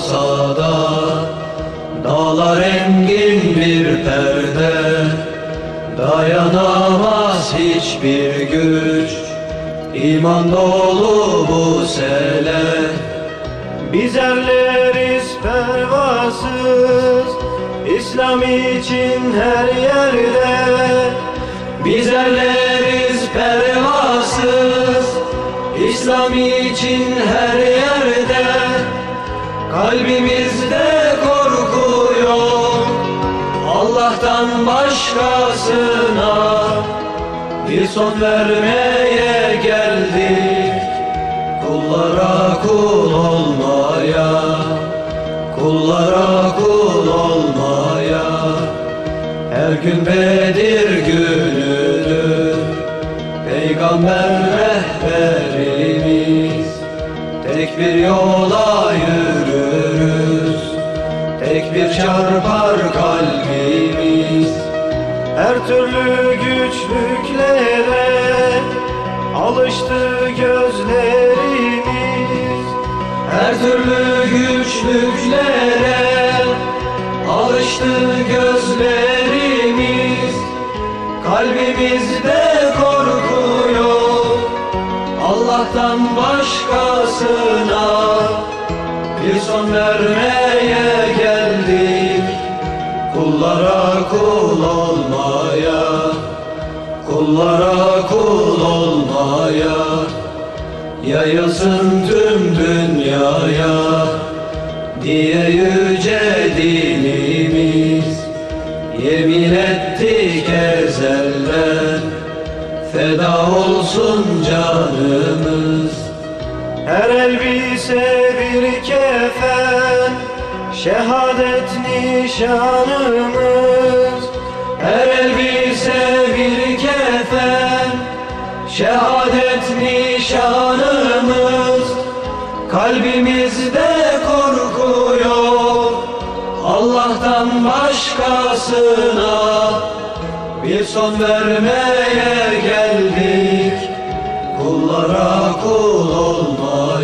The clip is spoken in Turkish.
olsa da Dağlar engin bir perde Dayanamaz hiçbir güç. İman dolu bu sele Biz erleriz pervasız. İslam için her yerde Biz erleriz pervasız. İslam için her yerde Kalbimizde korku yok. Allah'tan başkasına Bir son vermeye geldik. Kullara kul olmaya Kullara kul olmaya. Her gün Bedir günüdür Peygamber rehberimiz. Tek bir yola yürürüz Tek bir çarpar kalbimiz. Her türlü güçlüklere Alıştı gözlerimiz. Her türlü güçlüklere Alıştı gözlerimiz. Kalbimizde korku yok. Allah'tan başkasına Bir son geldik Kullara kul olmaya Kullara kul olmaya Yayılsın tüm dünyaya Diye yüce dinimiz. Yemin ettik ezelden Feda olsun canımız. Her elbise bir kefen Şehadet nişanımız Her elbise bir kefen. Şehadet nişanımız Kalbimizde korku yok. Allah'tan başkasına Bir son vermeye geldik. Kullara kul olmaya